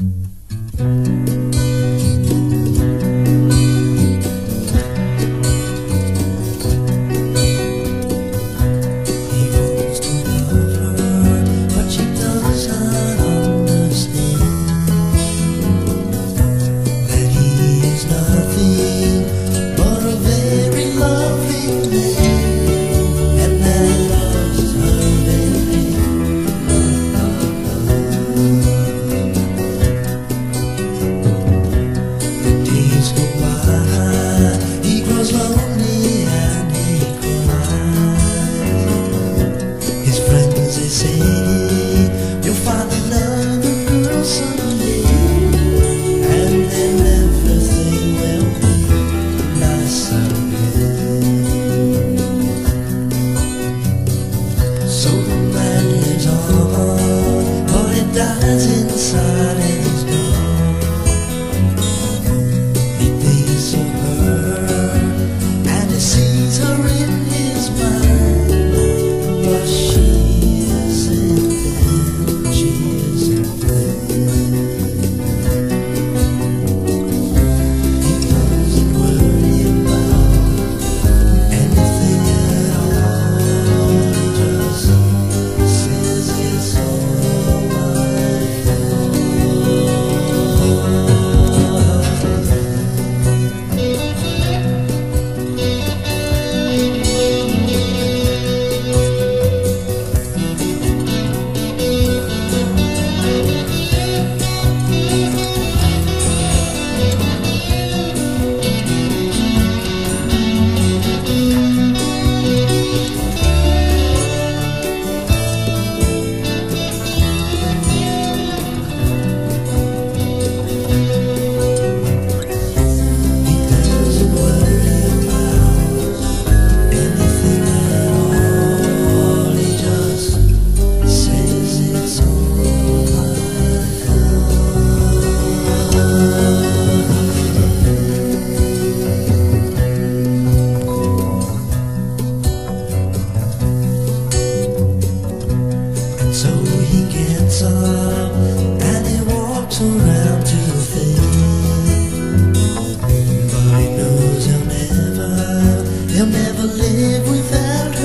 He Man lives on, but he dies inside But he knows he'll never, he'll never live without